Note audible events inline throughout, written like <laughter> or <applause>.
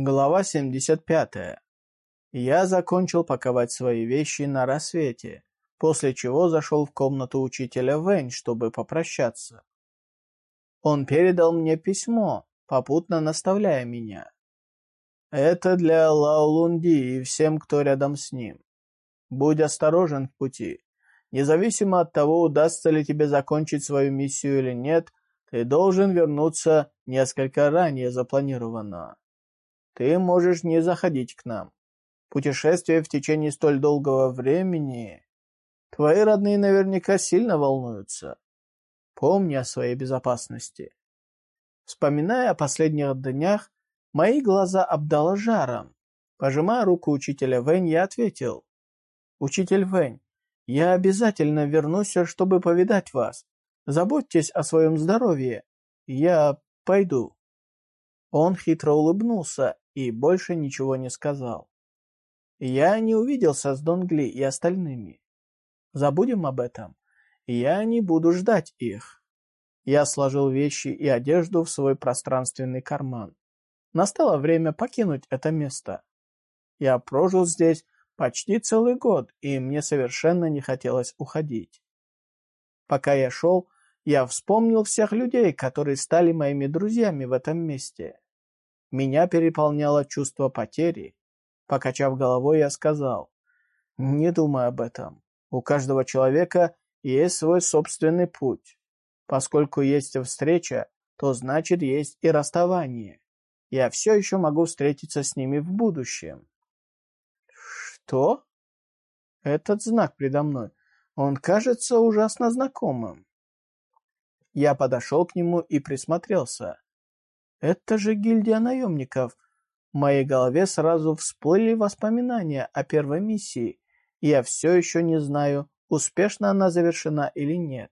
Глава 75. Я закончил паковать свои вещи на рассвете, после чего зашел в комнату учителя Вэнь, чтобы попрощаться. Он передал мне письмо, попутно наставляя меня. Это для Лао Лунди и всем, кто рядом с ним. Будь осторожен в пути. Независимо от того, удастся ли тебе закончить свою миссию или нет, ты должен вернуться несколько ранее запланированного. Ты можешь не заходить к нам. Путешествие в течение столь долгого времени... Твои родные наверняка сильно волнуются. Помни о своей безопасности. Вспоминая о последних днях, мои глаза обдало жаром. Пожимая руку учителя Вэнь, я ответил. «Учитель Вэнь, я обязательно вернусь, чтобы повидать вас. Заботьтесь о своем здоровье. Я пойду». Он хитро улыбнулся и больше ничего не сказал. Я не увиделся с Донгли и остальными. Забудем об этом. Я не буду ждать их. Я сложил вещи и одежду в свой пространственный карман. Настало время покинуть это место. Я прожил здесь почти целый год, и мне совершенно не хотелось уходить. Пока я шел, я вспомнил всех людей, которые стали моими друзьями в этом месте. Меня переполняло чувство потери. Покачав головой, я сказал, «Не думай об этом. У каждого человека есть свой собственный путь. Поскольку есть встреча, то значит есть и расставание. Я все еще могу встретиться с ними в будущем». «Что?» Этот знак предо мной. Он кажется ужасно знакомым. Я подошел к нему и присмотрелся. Это же гильдия наемников. В моей голове сразу всплыли воспоминания о первой миссии, я все еще не знаю, успешно она завершена или нет.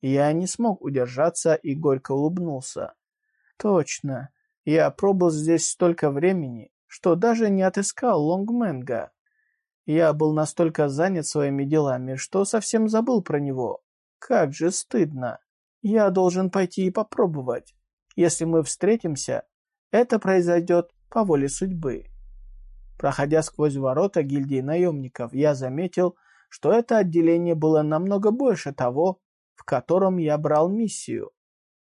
Я не смог удержаться и горько улыбнулся. Точно, я пробыл здесь столько времени, что даже не отыскал Лонгменга. Я был настолько занят своими делами, что совсем забыл про него. Как же стыдно. Я должен пойти и попробовать. Если мы встретимся, это произойдет по воле судьбы. Проходя сквозь ворота гильдии наемников, я заметил, что это отделение было намного больше того, в котором я брал миссию.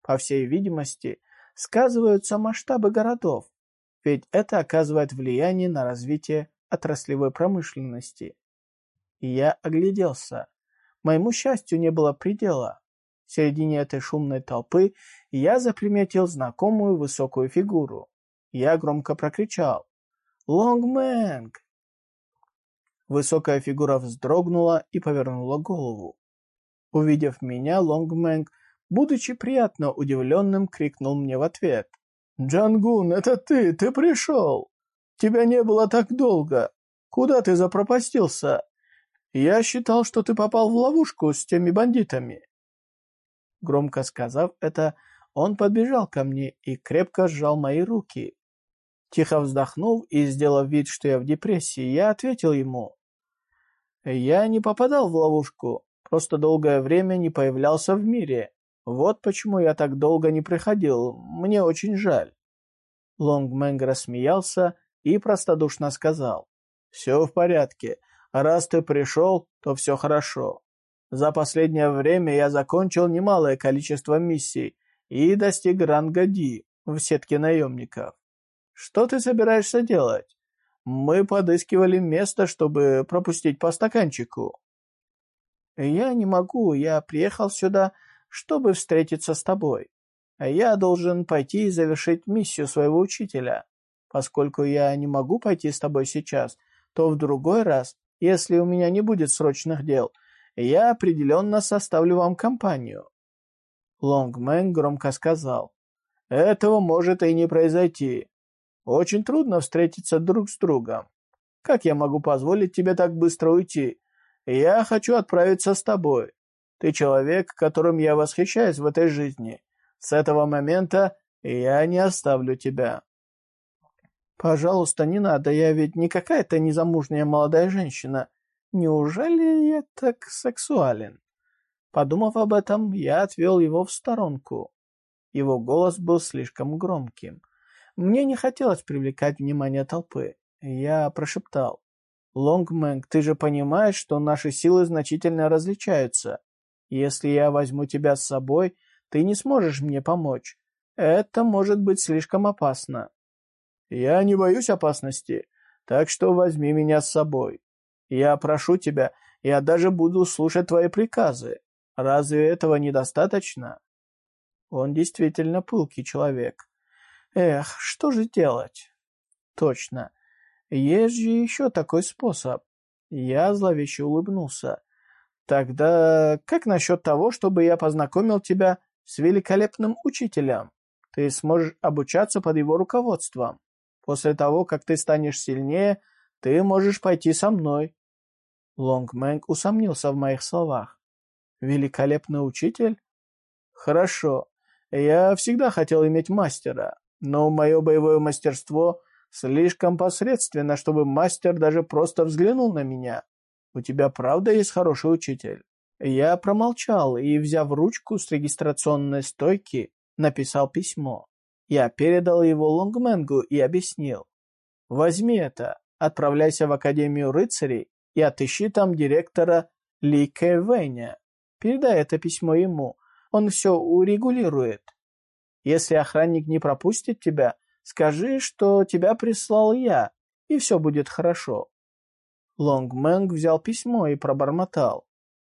По всей видимости, сказываются масштабы городов, ведь это оказывает влияние на развитие отраслевой промышленности. И я огляделся. Моему счастью не было предела. В середине этой шумной толпы я заприметил знакомую высокую фигуру. Я громко прокричал «Лонгмэнг!». Высокая фигура вздрогнула и повернула голову. Увидев меня, Лонгмэнг, будучи приятно удивленным, крикнул мне в ответ. «Джангун, это ты! Ты пришел! Тебя не было так долго! Куда ты запропастился? Я считал, что ты попал в ловушку с теми бандитами. Громко сказав это, он подбежал ко мне и крепко сжал мои руки. Тихо вздохнув и сделав вид, что я в депрессии, я ответил ему. «Я не попадал в ловушку, просто долгое время не появлялся в мире. Вот почему я так долго не приходил, мне очень жаль». Лонгмэнг рассмеялся и простодушно сказал. «Все в порядке. Раз ты пришел, то все хорошо. За последнее время я закончил немалое количество миссий и достиг ранга Ди в сетке наемников. Что ты собираешься делать? Мы подыскивали место, чтобы пропустить по стаканчику. Я не могу, я приехал сюда, чтобы встретиться с тобой. Я должен пойти и завершить миссию своего учителя. Поскольку я не могу пойти с тобой сейчас, то в другой раз, если у меня не будет срочных дел – я определенно составлю вам компанию». Лонгмен громко сказал. «Этого может и не произойти. Очень трудно встретиться друг с другом. Как я могу позволить тебе так быстро уйти? Я хочу отправиться с тобой. Ты человек, которым я восхищаюсь в этой жизни. С этого момента я не оставлю тебя». «Пожалуйста, не надо, я ведь не какая-то незамужняя молодая женщина. Неужели я так сексуален? Подумав об этом, я отвел его в сторонку. Его голос был слишком громким. Мне не хотелось привлекать внимание толпы. Я прошептал. «Лонгмэнг, ты же понимаешь, что наши силы значительно различаются. Если я возьму тебя с собой, ты не сможешь мне помочь. Это может быть слишком опасно». «Я не боюсь опасности, так что возьми меня с собой. Я прошу тебя, я даже буду слушать твои приказы. Разве этого недостаточно?» Он действительно пылкий человек. Эх, что же делать? Точно. Есть же еще такой способ. Я зловеще улыбнулся. Тогда как насчет того, чтобы я познакомил тебя с великолепным учителем? Ты сможешь обучаться под его руководством. После того, как ты станешь сильнее, ты можешь пойти со мной. Лонг Мэнг усомнился в моих словах. Великолепный учитель? Хорошо. Я всегда хотел иметь мастера, но мое боевое мастерство слишком посредственно, чтобы мастер даже просто взглянул на меня. У тебя правда есть хороший учитель?» Я промолчал и, взяв ручку с регистрационной стойки, написал письмо. Я передал его Лонгменгу и объяснил. «Возьми это, отправляйся в Академию рыцарей и отыщи там директора Ли Кэвэня. Передай это письмо ему, он все урегулирует. Если охранник не пропустит тебя, скажи, что тебя прислал я, и все будет хорошо. Лонг Мэнг взял письмо и пробормотал.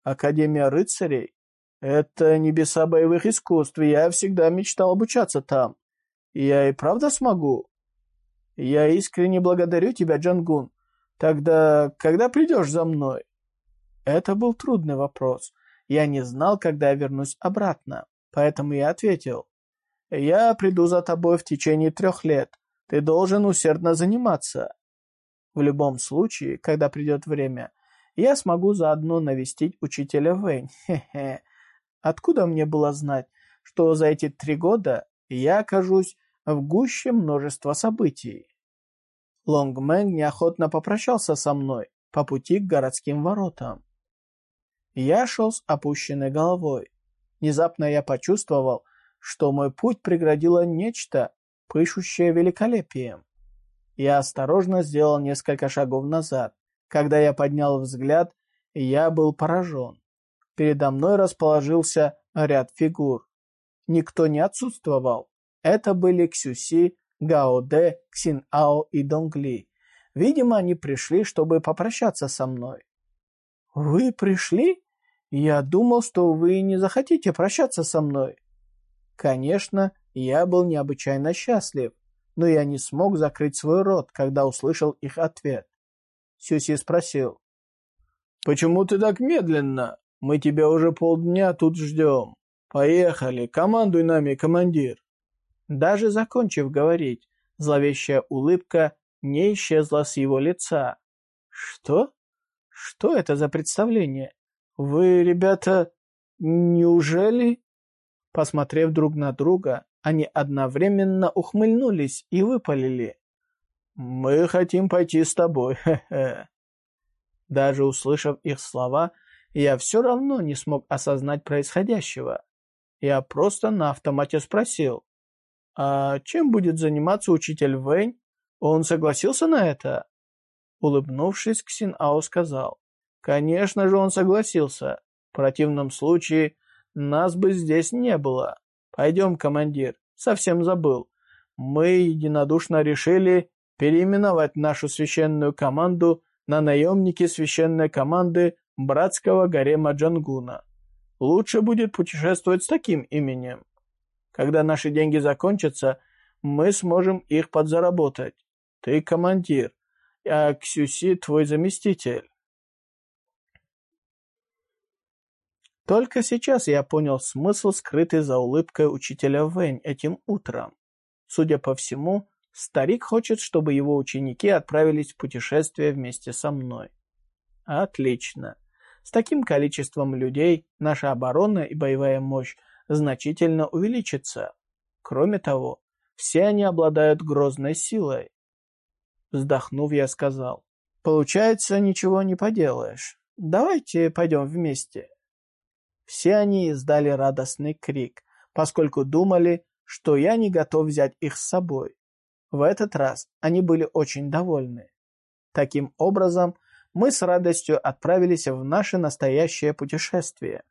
Академия рыцарей? Это небеса боевых искусств, я всегда мечтал обучаться там. Я и правда смогу? Я искренне благодарю тебя, Джангун. Тогда когда придешь за мной? Это был трудный вопрос. Я не знал, когда я вернусь обратно, поэтому я ответил. «Я приду за тобой в течение трех лет. Ты должен усердно заниматься. В любом случае, когда придет время, я смогу заодно навестить учителя Вэнь. <laughs> Хе-хе. Откуда мне было знать, что за эти три года я окажусь в гуще множества событий?» Лонг Мэнг неохотно попрощался со мной по пути к городским воротам. Я шел с опущенной головой. Внезапно я почувствовал, что мой путь преградило нечто, пышущее великолепием. Я осторожно сделал несколько шагов назад. Когда я поднял взгляд, я был поражен. Передо мной расположился ряд фигур. Никто не отсутствовал. Это были Ксюси, Гаоде, Ксин-Ао и Донгли. Видимо, они пришли, чтобы попрощаться со мной. «Вы пришли?» Я думал, что вы не захотите прощаться со мной. Конечно, я был необычайно счастлив, но я не смог закрыть свой рот, когда услышал их ответ. Сюси спросил. «Почему ты так медленно? Мы тебя уже полдня тут ждем. Поехали, командуй нами, командир». Даже закончив говорить, зловещая улыбка не исчезла с его лица. «Что? Что это за представление? «Вы, ребята, неужели...» Посмотрев друг на друга, они одновременно ухмыльнулись и выпалили. «Мы хотим пойти с тобой, хе-хе». Даже услышав их слова, я все равно не смог осознать происходящего. Я просто на автомате спросил, «А чем будет заниматься учитель Вэнь? Он согласился на это?» Улыбнувшись, Ксин Ао сказал, Конечно же, он согласился. В противном случае нас бы здесь не было. Пойдем, командир, совсем забыл. Мы единодушно решили переименовать нашу священную команду на наемники священной команды братского гарема Джангуна. Лучше будет путешествовать с таким именем. Когда наши деньги закончатся, мы сможем их подзаработать. Ты командир, а Ксюси твой заместитель. Только сейчас я понял смысл, скрытый за улыбкой учителя Вэнь этим утром. Судя по всему, старик хочет, чтобы его ученики отправились в путешествие вместе со мной. Отлично. С таким количеством людей наша оборона и боевая мощь значительно увеличится. Кроме того, все они обладают грозной силой. Вздохнув, я сказал, «Получается, ничего не поделаешь. Давайте пойдем вместе». Все они издали радостный крик, поскольку думали, что я не готов взять их с собой. В этот раз они были очень довольны. Таким образом, мы с радостью отправились в наше настоящее путешествие.